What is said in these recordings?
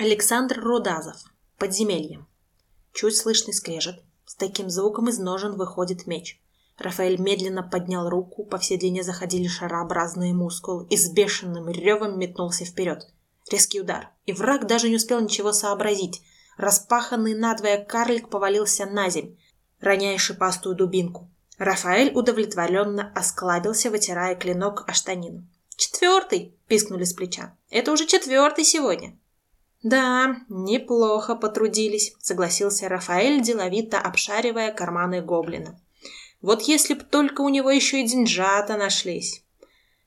Александр Рудазов. Подземелье. Чуть слышный скрежет. С таким звуком из ножен выходит меч. Рафаэль медленно поднял руку, по всей длине заходили шарообразные мускулы и с бешеным ревом метнулся вперед. Резкий удар, и враг даже не успел ничего сообразить. Распаханный надвое карлик повалился на земь, роняя шипастую дубинку. Рафаэль удовлетворенно осклабился, вытирая клинок о штанину. «Четвертый!» – пискнули с плеча. «Это уже четвертый сегодня!» «Да, неплохо потрудились», — согласился Рафаэль, деловито обшаривая карманы гоблина. «Вот если б только у него еще и деньжата нашлись».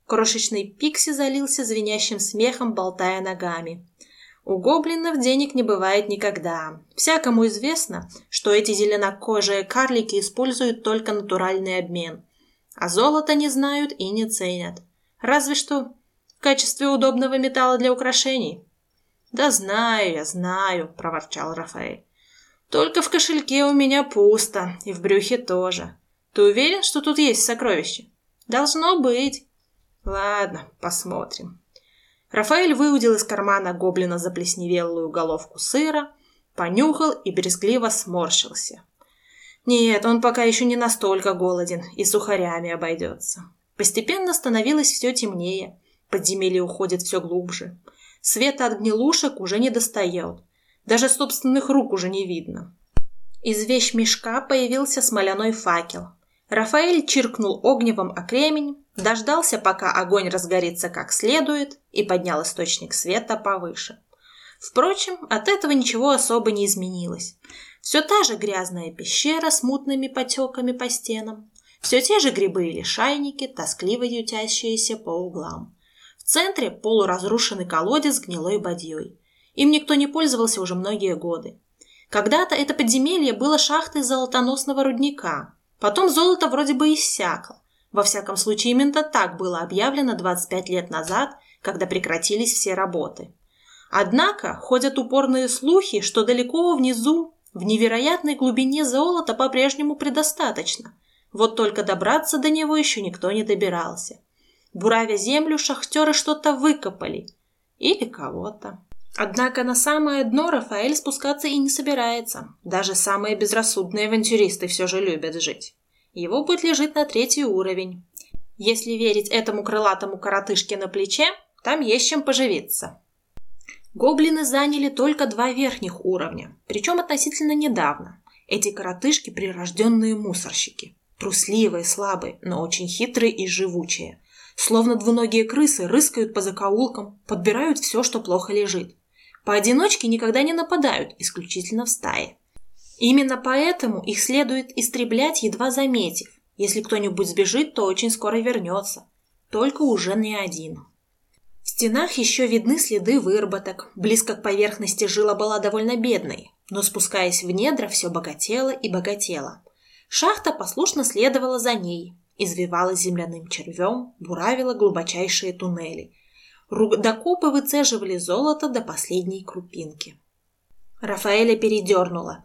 Крошечный Пикси залился звенящим смехом, болтая ногами. У гоблинов денег не бывает никогда. Всякому известно, что эти зеленокожие карлики используют только натуральный обмен. А золото не знают и не ценят. Разве что в качестве удобного металла для украшений. «Да знаю я, знаю», — проворчал Рафаэль. «Только в кошельке у меня пусто, и в брюхе тоже. Ты уверен, что тут есть сокровище?» «Должно быть». «Ладно, посмотрим». Рафаэль выудил из кармана гоблина заплесневелую головку сыра, понюхал и брезгливо сморщился. Нет, он пока еще не настолько голоден и сухарями обойдется. Постепенно становилось все темнее, подземелье уходит все глубже. Света от гнилушек уже не достает. Даже собственных рук уже не видно. Из вещмешка появился смоляной факел. Рафаэль чиркнул огневом о кремень, дождался, пока огонь разгорится как следует, и поднял источник света повыше. Впрочем, от этого ничего особо не изменилось. Все та же грязная пещера с мутными потеками по стенам, все те же грибы или шайники, тоскливо ютящиеся по углам центре полуразрушенный колодец с гнилой бадьей. Им никто не пользовался уже многие годы. Когда-то это подземелье было шахтой золотоносного рудника. Потом золото вроде бы иссякло. Во всяком случае, именно так было объявлено 25 лет назад, когда прекратились все работы. Однако ходят упорные слухи, что далеко внизу, в невероятной глубине золота по-прежнему предостаточно. Вот только добраться до него еще никто не добирался. Буравя землю, шахтеры что-то выкопали. Или кого-то. Однако на самое дно Рафаэль спускаться и не собирается. Даже самые безрассудные авантюристы все же любят жить. Его путь лежит на третий уровень. Если верить этому крылатому коротышке на плече, там есть чем поживиться. Гоблины заняли только два верхних уровня, причем относительно недавно. Эти коротышки – прирожденные мусорщики. Трусливые, слабые, но очень хитрые и живучие. Словно двуногие крысы рыскают по закоулкам, подбирают все, что плохо лежит. Поодиночке никогда не нападают, исключительно в стае. Именно поэтому их следует истреблять, едва заметив. Если кто-нибудь сбежит, то очень скоро вернется. Только уже не один. В стенах еще видны следы выработок. Близко к поверхности жила была довольно бедной, но спускаясь в недра, все богатело и богатело. Шахта послушно следовала за ней, извивалась земляным червем, буравила глубочайшие туннели. Рудокопы выцеживали золото до последней крупинки. Рафаэля передернула.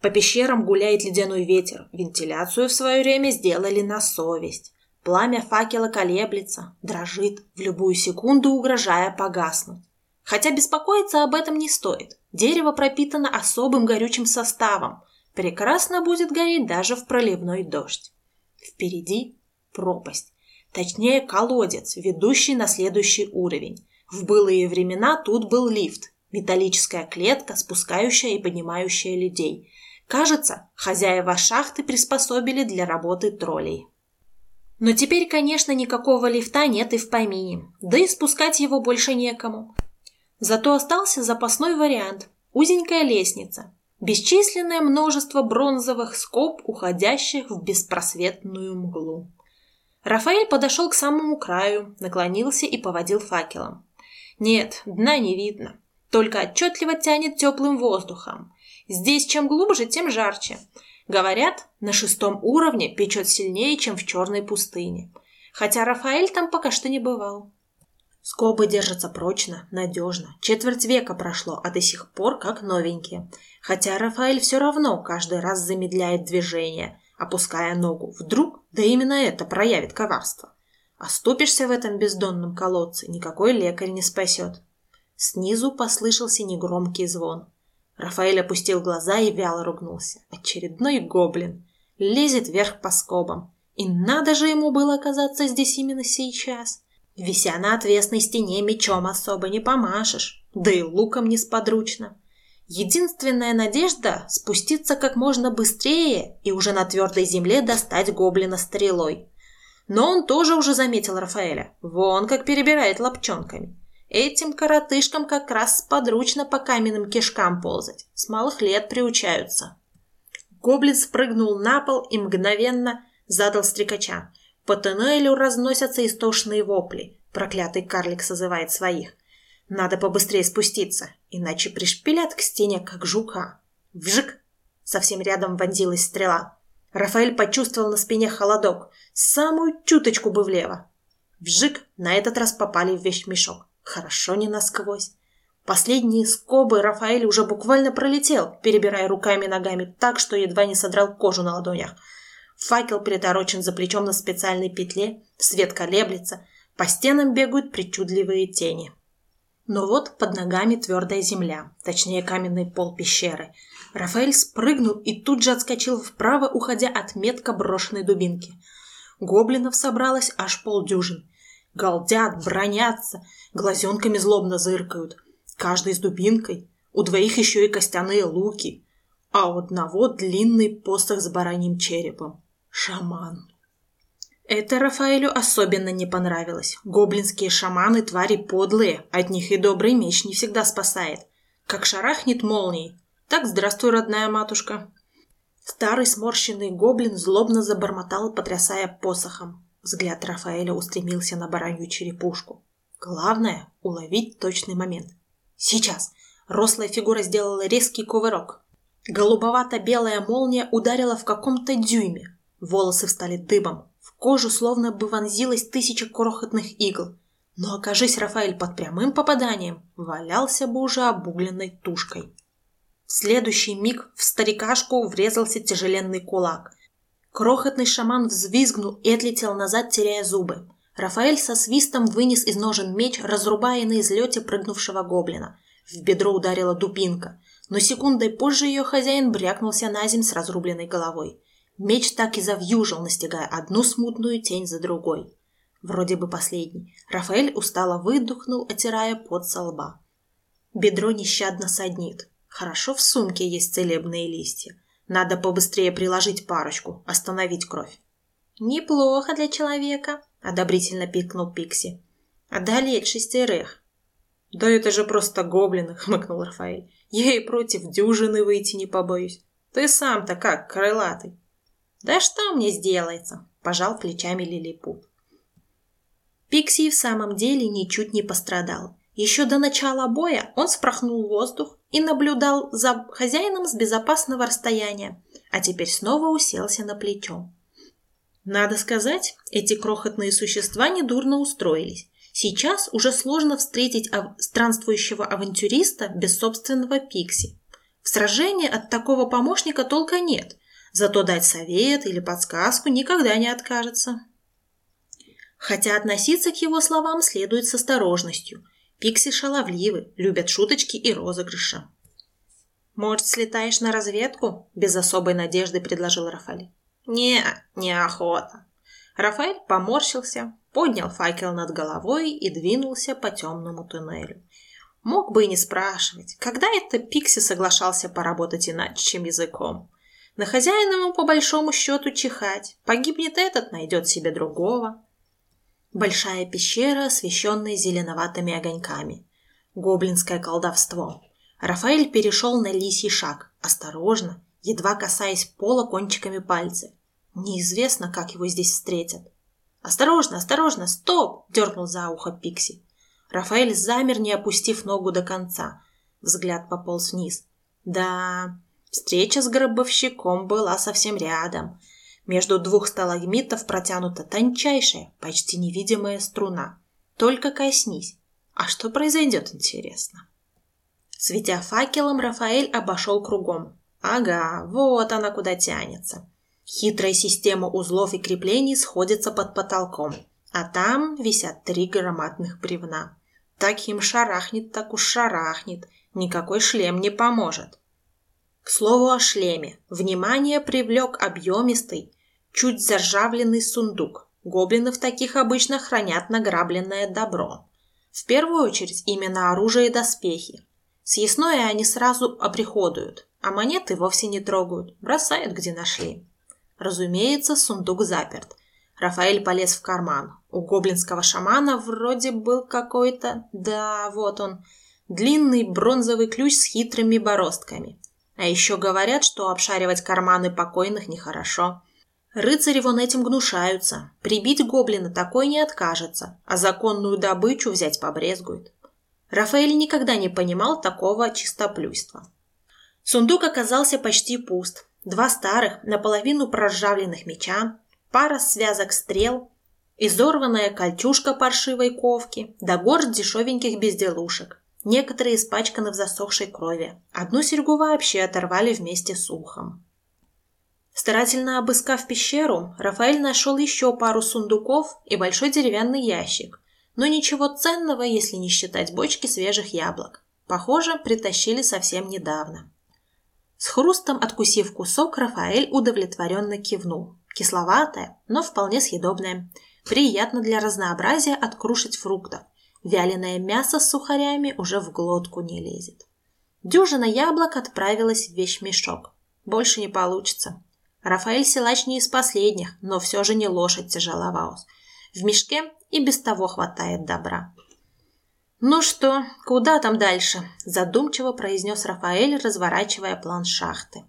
По пещерам гуляет ледяной ветер. Вентиляцию в свое время сделали на совесть. Пламя факела колеблется, дрожит, в любую секунду угрожая погаснуть. Хотя беспокоиться об этом не стоит. Дерево пропитано особым горючим составом. Прекрасно будет гореть даже в проливной дождь. Впереди пропасть. Точнее, колодец, ведущий на следующий уровень. В былые времена тут был лифт, металлическая клетка, спускающая и поднимающая людей. Кажется, хозяева шахты приспособили для работы троллей. Но теперь, конечно, никакого лифта нет и в помине, да и спускать его больше некому. Зато остался запасной вариант – узенькая лестница, бесчисленное множество бронзовых скоб, уходящих в беспросветную мглу. Рафаэль подошел к самому краю, наклонился и поводил факелом. Нет, дна не видно, только отчетливо тянет теплым воздухом. Здесь чем глубже, тем жарче. Говорят, на шестом уровне печет сильнее, чем в черной пустыне. Хотя Рафаэль там пока что не бывал. Скобы держатся прочно, надежно. Четверть века прошло, а до сих пор как новенькие. Хотя Рафаэль все равно каждый раз замедляет движение, опуская ногу. Вдруг, да именно это проявит коварство. Оступишься в этом бездонном колодце, никакой лекарь не спасет. Снизу послышался негромкий звон. Рафаэль опустил глаза и вяло ругнулся. Очередной гоблин. Лезет вверх по скобам. И надо же ему было оказаться здесь именно сейчас. Вися на отвесной стене мечом особо не помашешь, да и луком несподручно. Единственная надежда – спуститься как можно быстрее и уже на твердой земле достать гоблина стрелой. Но он тоже уже заметил Рафаэля. Вон как перебирает лапчонками. Этим коротышкам как раз подручно по каменным кишкам ползать. С малых лет приучаются. Гоблин спрыгнул на пол и мгновенно задал стрекача. По тоннелю разносятся истошные вопли. Проклятый карлик созывает своих. Надо побыстрее спуститься, иначе пришпилят к стене, как жука. Вжик! Совсем рядом вонзилась стрела. Рафаэль почувствовал на спине холодок. Самую чуточку бы влево. Вжик! На этот раз попали в вещмешок. Хорошо не насквозь. Последние скобы Рафаэль уже буквально пролетел, перебирая руками и ногами так, что едва не содрал кожу на ладонях. Факел приторочен за плечом на специальной петле, свет колеблется, по стенам бегают причудливые тени. Но вот под ногами твердая земля, точнее каменный пол пещеры. Рафаэль спрыгнул и тут же отскочил вправо, уходя от метко брошенной дубинки. Гоблинов собралось аж полдюжин. Галдят, бронятся, глазенками злобно зыркают. Каждый с дубинкой. У двоих еще и костяные луки. А у одного длинный посох с бараньим черепом. Шаман. Это Рафаэлю особенно не понравилось. Гоблинские шаманы – твари подлые, от них и добрый меч не всегда спасает. Как шарахнет молнией, так здравствуй, родная матушка. Старый сморщенный гоблин злобно забормотал, потрясая посохом. Взгляд Рафаэля устремился на баранью черепушку. Главное – уловить точный момент. Сейчас! Рослая фигура сделала резкий кувырок. Голубовато-белая молния ударила в каком-то дюйме. Волосы встали дыбом, кожу словно бы вонзилась тысяча крохотных игл. Но окажись Рафаэль под прямым попаданием, валялся бы уже обугленной тушкой. В следующий миг в старикашку врезался тяжеленный кулак. Крохотный шаман взвизгнул и отлетел назад, теряя зубы. Рафаэль со свистом вынес из ножен меч, разрубая на излете прыгнувшего гоблина. В бедро ударила дубинка, но секундой позже ее хозяин брякнулся на земь с разрубленной головой. Меч так и завьюжил, настигая одну смутную тень за другой. Вроде бы последний. Рафаэль устало выдохнул, отирая пот со лба. Бедро нещадно саднит. Хорошо в сумке есть целебные листья. Надо побыстрее приложить парочку, остановить кровь. «Неплохо для человека», — одобрительно пикнул Пикси. «Одолеть шестерых». «Да это же просто гоблины», — хмыкнул Рафаэль. «Я и против дюжины выйти не побоюсь. Ты сам-то как, крылатый?» «Да что мне сделается?» – пожал плечами Лилипут. Пикси в самом деле ничуть не пострадал. Еще до начала боя он спрахнул воздух и наблюдал за хозяином с безопасного расстояния, а теперь снова уселся на плечо. Надо сказать, эти крохотные существа недурно устроились. Сейчас уже сложно встретить ав- странствующего авантюриста без собственного пикси. В сражении от такого помощника толка нет, Зато дать совет или подсказку никогда не откажется. Хотя относиться к его словам следует с осторожностью. Пикси шаловливы, любят шуточки и розыгрыши. «Может, слетаешь на разведку?» – без особой надежды предложил Рафаэль. «Не, неохота». Рафаэль поморщился, поднял факел над головой и двинулся по темному туннелю. Мог бы и не спрашивать, когда это Пикси соглашался поработать иначе, чем языком. На хозяина ему по большому счету чихать. Погибнет этот, найдет себе другого. Большая пещера, освещенная зеленоватыми огоньками. Гоблинское колдовство. Рафаэль перешел на лисий шаг, осторожно, едва касаясь пола кончиками пальцев. Неизвестно, как его здесь встретят. «Осторожно, осторожно, стоп!» – дернул за ухо Пикси. Рафаэль замер, не опустив ногу до конца. Взгляд пополз вниз. «Да, Встреча с гробовщиком была совсем рядом. Между двух сталагмитов протянута тончайшая, почти невидимая струна. Только коснись. А что произойдет, интересно? Светя факелом, Рафаэль обошел кругом. Ага, вот она куда тянется. Хитрая система узлов и креплений сходится под потолком, а там висят три громадных бревна. Таким шарахнет, так уж шарахнет. Никакой шлем не поможет. К слову о шлеме. Внимание привлек объемистый, чуть заржавленный сундук. Гоблины в таких обычно хранят награбленное добро. В первую очередь именно оружие и доспехи. Съестное они сразу оприходуют, а монеты вовсе не трогают, бросают, где нашли. Разумеется, сундук заперт. Рафаэль полез в карман. У гоблинского шамана вроде был какой-то... Да, вот он. Длинный бронзовый ключ с хитрыми бороздками. А еще говорят, что обшаривать карманы покойных нехорошо. Рыцари вон этим гнушаются. Прибить гоблина такой не откажется, а законную добычу взять побрезгует. Рафаэль никогда не понимал такого чистоплюйства. Сундук оказался почти пуст. Два старых, наполовину проржавленных меча, пара связок стрел, изорванная кольчушка паршивой ковки, да горсть дешевеньких безделушек. Некоторые испачканы в засохшей крови. Одну серьгу вообще оторвали вместе с ухом. Старательно обыскав пещеру, Рафаэль нашел еще пару сундуков и большой деревянный ящик. Но ничего ценного, если не считать бочки свежих яблок. Похоже, притащили совсем недавно. С хрустом откусив кусок, Рафаэль удовлетворенно кивнул. Кисловатое, но вполне съедобное. Приятно для разнообразия открушить фруктов. Вяленое мясо с сухарями уже в глотку не лезет. Дюжина яблок отправилась в вещмешок. Больше не получится. Рафаэль силач не из последних, но все же не лошадь тяжеловалась. В мешке и без того хватает добра. «Ну что, куда там дальше?» – задумчиво произнес Рафаэль, разворачивая план шахты.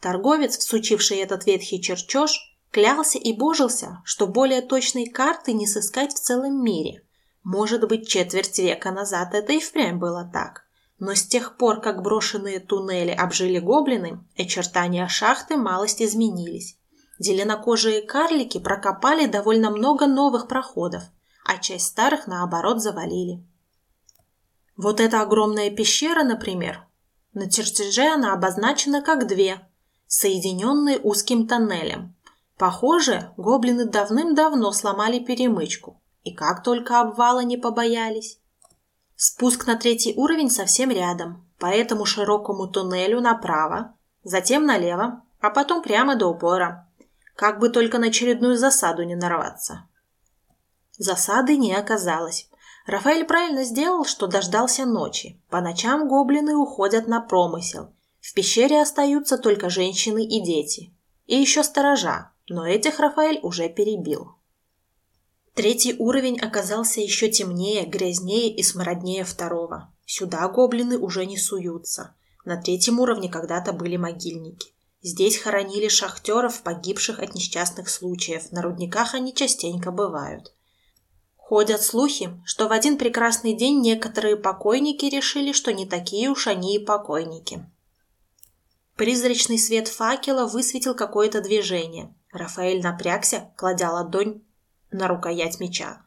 Торговец, всучивший этот ветхий черчеж, клялся и божился, что более точной карты не сыскать в целом мире. Может быть, четверть века назад это и впрямь было так. Но с тех пор, как брошенные туннели обжили гоблины, очертания шахты малость изменились. Зеленокожие карлики прокопали довольно много новых проходов, а часть старых, наоборот, завалили. Вот эта огромная пещера, например, на чертеже она обозначена как две, соединенные узким тоннелем. Похоже, гоблины давным-давно сломали перемычку, и как только обвала не побоялись. Спуск на третий уровень совсем рядом, по этому широкому туннелю направо, затем налево, а потом прямо до упора. Как бы только на очередную засаду не нарваться. Засады не оказалось. Рафаэль правильно сделал, что дождался ночи. По ночам гоблины уходят на промысел. В пещере остаются только женщины и дети. И еще сторожа, но этих Рафаэль уже перебил. Третий уровень оказался еще темнее, грязнее и смраднее второго. Сюда гоблины уже не суются. На третьем уровне когда-то были могильники. Здесь хоронили шахтеров, погибших от несчастных случаев. На рудниках они частенько бывают. Ходят слухи, что в один прекрасный день некоторые покойники решили, что не такие уж они и покойники. Призрачный свет факела высветил какое-то движение. Рафаэль напрягся, кладя ладонь на рукоять меча.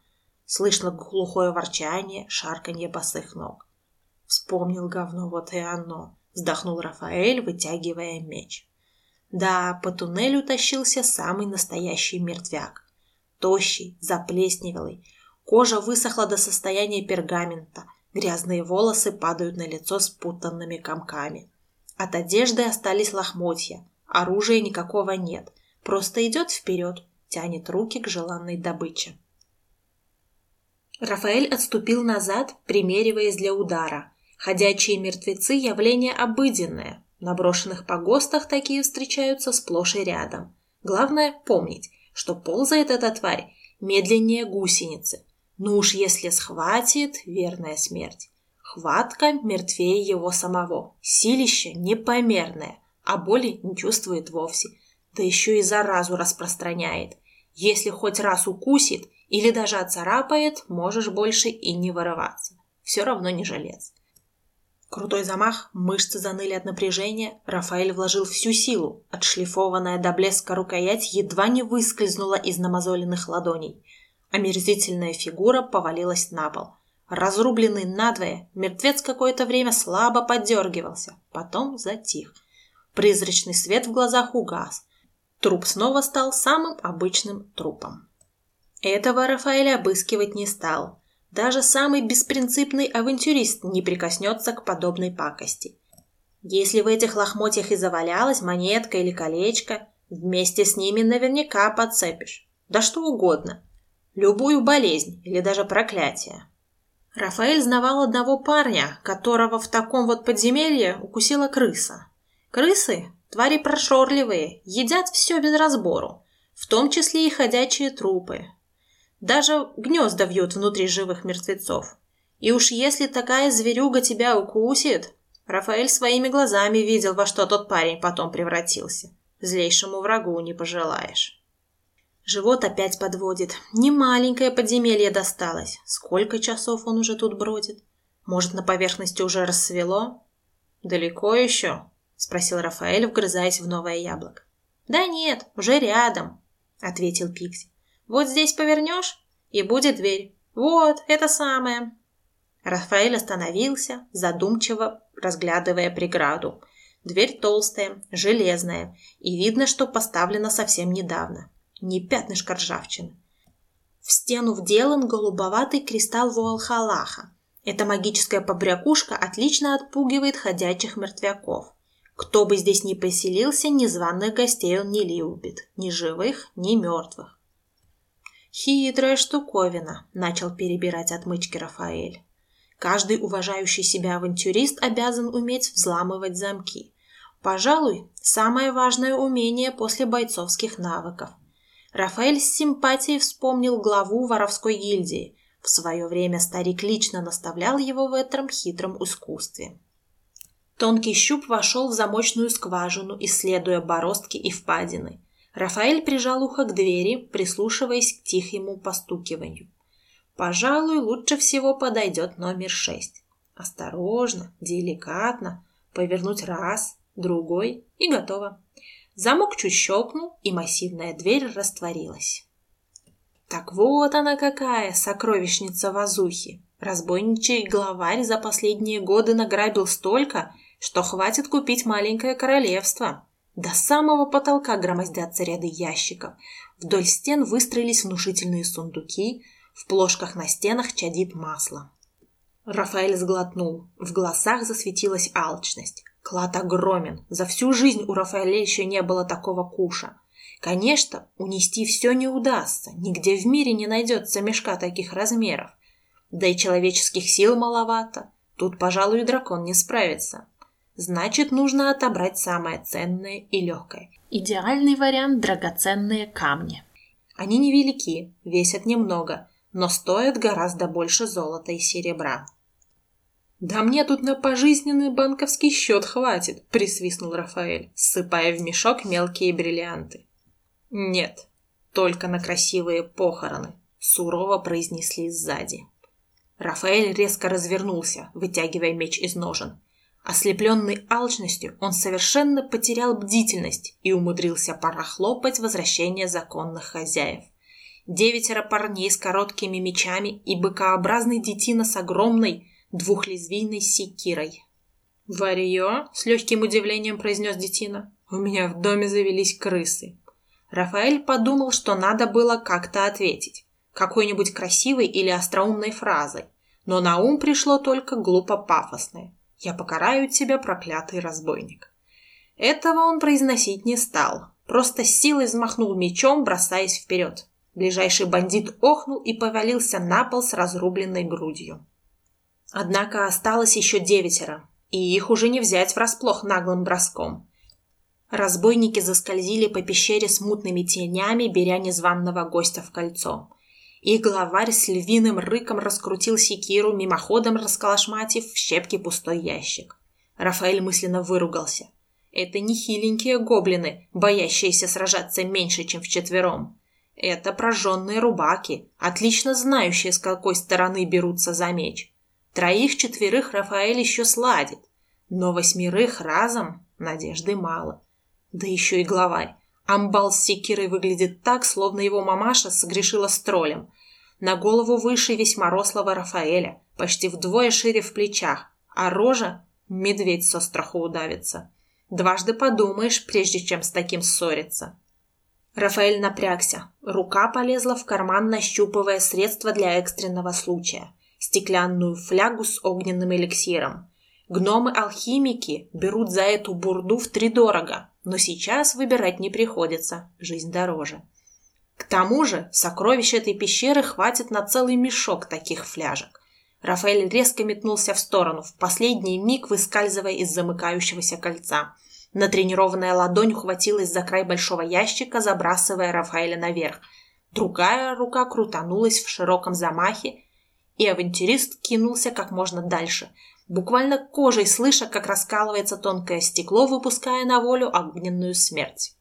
Слышно глухое ворчание, шарканье босых ног. Вспомнил говно, вот и оно. Вздохнул Рафаэль, вытягивая меч. Да, по туннелю тащился самый настоящий мертвяк. Тощий, заплесневелый. Кожа высохла до состояния пергамента. Грязные волосы падают на лицо спутанными комками. От одежды остались лохмотья. Оружия никакого нет. Просто идет вперед, тянет руки к желанной добыче. Рафаэль отступил назад, примериваясь для удара. Ходячие мертвецы – явление обыденное. На брошенных погостах такие встречаются сплошь и рядом. Главное помнить, что ползает эта тварь медленнее гусеницы. Ну уж если схватит, верная смерть. Хватка мертвее его самого. Силище непомерное, а боли не чувствует вовсе. Да еще и заразу распространяет. Если хоть раз укусит или даже оцарапает, можешь больше и не вырываться. Все равно не желез. Крутой замах, мышцы заныли от напряжения. Рафаэль вложил всю силу. Отшлифованная до блеска рукоять едва не выскользнула из намазоленных ладоней. Омерзительная фигура повалилась на пол. Разрубленный надвое, мертвец какое-то время слабо подергивался, потом затих. Призрачный свет в глазах угас. Труп снова стал самым обычным трупом. Этого Рафаэль обыскивать не стал. Даже самый беспринципный авантюрист не прикоснется к подобной пакости. Если в этих лохмотьях и завалялась монетка или колечко, вместе с ними наверняка подцепишь. Да что угодно. Любую болезнь или даже проклятие. Рафаэль знавал одного парня, которого в таком вот подземелье укусила крыса. Крысы – твари прошорливые, едят все без разбору, в том числе и ходячие трупы. Даже гнезда вьют внутри живых мертвецов. И уж если такая зверюга тебя укусит, Рафаэль своими глазами видел, во что тот парень потом превратился. Злейшему врагу не пожелаешь. Живот опять подводит. Не маленькое подземелье досталось. Сколько часов он уже тут бродит? Может, на поверхности уже рассвело? Далеко еще? Спросил Рафаэль, вгрызаясь в новое яблоко. Да нет, уже рядом, ответил Пикси. Вот здесь повернешь, и будет дверь. Вот, это самое. Рафаэль остановился, задумчиво разглядывая преграду. Дверь толстая, железная, и видно, что поставлена совсем недавно не пятнышко ржавчины. В стену вделан голубоватый кристалл Вуалхалаха. Эта магическая побрякушка отлично отпугивает ходячих мертвяков. Кто бы здесь ни поселился, незваных гостей он не любит, ни живых, ни мертвых. «Хитрая штуковина», — начал перебирать отмычки Рафаэль. «Каждый уважающий себя авантюрист обязан уметь взламывать замки. Пожалуй, самое важное умение после бойцовских навыков. Рафаэль с симпатией вспомнил главу воровской гильдии. В свое время старик лично наставлял его в этом хитром искусстве. Тонкий щуп вошел в замочную скважину, исследуя бороздки и впадины. Рафаэль прижал ухо к двери, прислушиваясь к тихому постукиванию. Пожалуй, лучше всего подойдет номер шесть. Осторожно, деликатно, повернуть раз, другой и готово. Замок чуть щелкнул, и массивная дверь растворилась. Так вот она какая, сокровищница Вазухи. Разбойничий главарь за последние годы награбил столько, что хватит купить маленькое королевство. До самого потолка громоздятся ряды ящиков. Вдоль стен выстроились внушительные сундуки, в плошках на стенах чадит масло. Рафаэль сглотнул. В глазах засветилась алчность. Клад огромен. За всю жизнь у Рафаэля еще не было такого куша. Конечно, унести все не удастся. Нигде в мире не найдется мешка таких размеров. Да и человеческих сил маловато. Тут, пожалуй, дракон не справится. Значит, нужно отобрать самое ценное и легкое. Идеальный вариант – драгоценные камни. Они невелики, весят немного, но стоят гораздо больше золота и серебра. «Да мне тут на пожизненный банковский счет хватит», — присвистнул Рафаэль, ссыпая в мешок мелкие бриллианты. «Нет, только на красивые похороны», — сурово произнесли сзади. Рафаэль резко развернулся, вытягивая меч из ножен. Ослепленный алчностью, он совершенно потерял бдительность и умудрился порохлопать возвращение законных хозяев. Девятеро парней с короткими мечами и быкообразный детина с огромной, двухлезвийной секирой. «Варьё?» — с легким удивлением произнес Детина. «У меня в доме завелись крысы». Рафаэль подумал, что надо было как-то ответить. Какой-нибудь красивой или остроумной фразой. Но на ум пришло только глупо-пафосное. «Я покараю тебя, проклятый разбойник». Этого он произносить не стал. Просто силой взмахнул мечом, бросаясь вперед. Ближайший бандит охнул и повалился на пол с разрубленной грудью. Однако осталось еще девятеро, и их уже не взять врасплох наглым броском. Разбойники заскользили по пещере с мутными тенями, беря незваного гостя в кольцо. Их главарь с львиным рыком раскрутил секиру, мимоходом расколошматив в щепки пустой ящик. Рафаэль мысленно выругался. Это не хиленькие гоблины, боящиеся сражаться меньше, чем вчетвером. Это прожженные рубаки, отлично знающие, с какой стороны берутся за меч. Троих-четверых Рафаэль еще сладит, но восьмерых разом надежды мало. Да еще и главарь. Амбал с секирой выглядит так, словно его мамаша согрешила с троллем. На голову выше весьма рослого Рафаэля, почти вдвое шире в плечах, а рожа — медведь со страху удавится. Дважды подумаешь, прежде чем с таким ссориться. Рафаэль напрягся. Рука полезла в карман, нащупывая средства для экстренного случая. стеклянную флягу с огненным эликсиром. Гномы-алхимики берут за эту бурду втридорого, но сейчас выбирать не приходится, жизнь дороже. К тому же сокровищ этой пещеры хватит на целый мешок таких фляжек. Рафаэль резко метнулся в сторону, в последний миг выскальзывая из замыкающегося кольца. Натренированная ладонь ухватилась за край большого ящика, забрасывая Рафаэля наверх. Другая рука крутанулась в широком замахе, и авантюрист кинулся как можно дальше, буквально кожей слыша, как раскалывается тонкое стекло, выпуская на волю огненную смерть.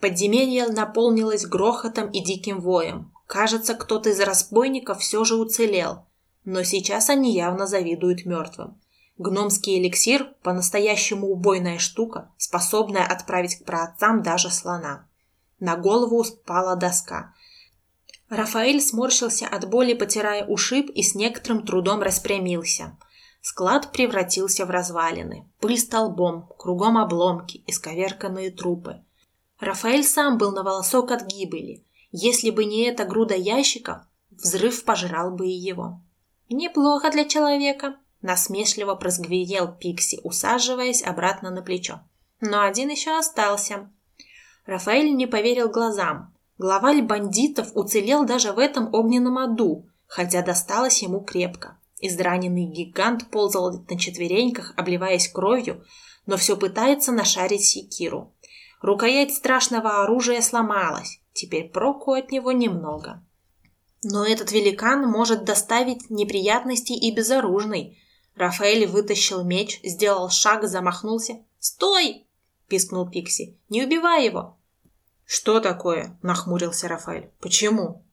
Подземелье наполнилось грохотом и диким воем. Кажется, кто-то из разбойников все же уцелел, но сейчас они явно завидуют мертвым. Гномский эликсир – по-настоящему убойная штука, способная отправить к праотцам даже слона. На голову упала доска. Рафаэль сморщился от боли, потирая ушиб, и с некоторым трудом распрямился. Склад превратился в развалины. Пыль столбом, кругом обломки, исковерканные трупы. Рафаэль сам был на волосок от гибели. Если бы не эта груда ящиков, взрыв пожрал бы и его. «Неплохо для человека», – насмешливо прозгвенел Пикси, усаживаясь обратно на плечо. «Но один еще остался». Рафаэль не поверил глазам. Главарь бандитов уцелел даже в этом огненном аду, хотя досталось ему крепко. Израненный гигант ползал на четвереньках, обливаясь кровью, но все пытается нашарить секиру. Рукоять страшного оружия сломалась, теперь проку от него немного. Но этот великан может доставить неприятности и безоружный. Рафаэль вытащил меч, сделал шаг, замахнулся. «Стой!» – пискнул Пикси. «Не убивай его!» «Что такое?» – нахмурился Рафаэль. «Почему?»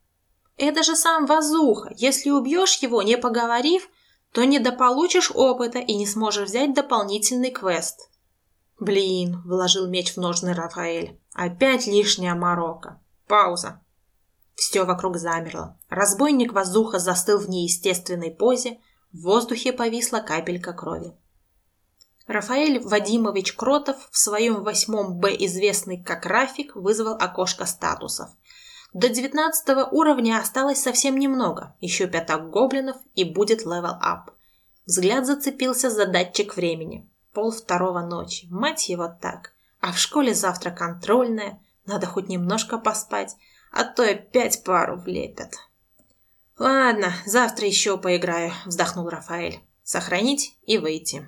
«Это же сам Вазуха. Если убьешь его, не поговорив, то недополучишь опыта и не сможешь взять дополнительный квест». «Блин!» – вложил меч в ножны Рафаэль. «Опять лишняя морока. Пауза». Все вокруг замерло. Разбойник Вазуха застыл в неестественной позе, в воздухе повисла капелька крови. Рафаэль Вадимович Кротов в своем восьмом Б, известный как Рафик, вызвал окошко статусов. До девятнадцатого уровня осталось совсем немного, еще пяток гоблинов и будет level up. Взгляд зацепился за датчик времени. Пол второго ночи, мать его так. А в школе завтра контрольная, надо хоть немножко поспать, а то опять пару влепят. «Ладно, завтра еще поиграю», — вздохнул Рафаэль. «Сохранить и выйти».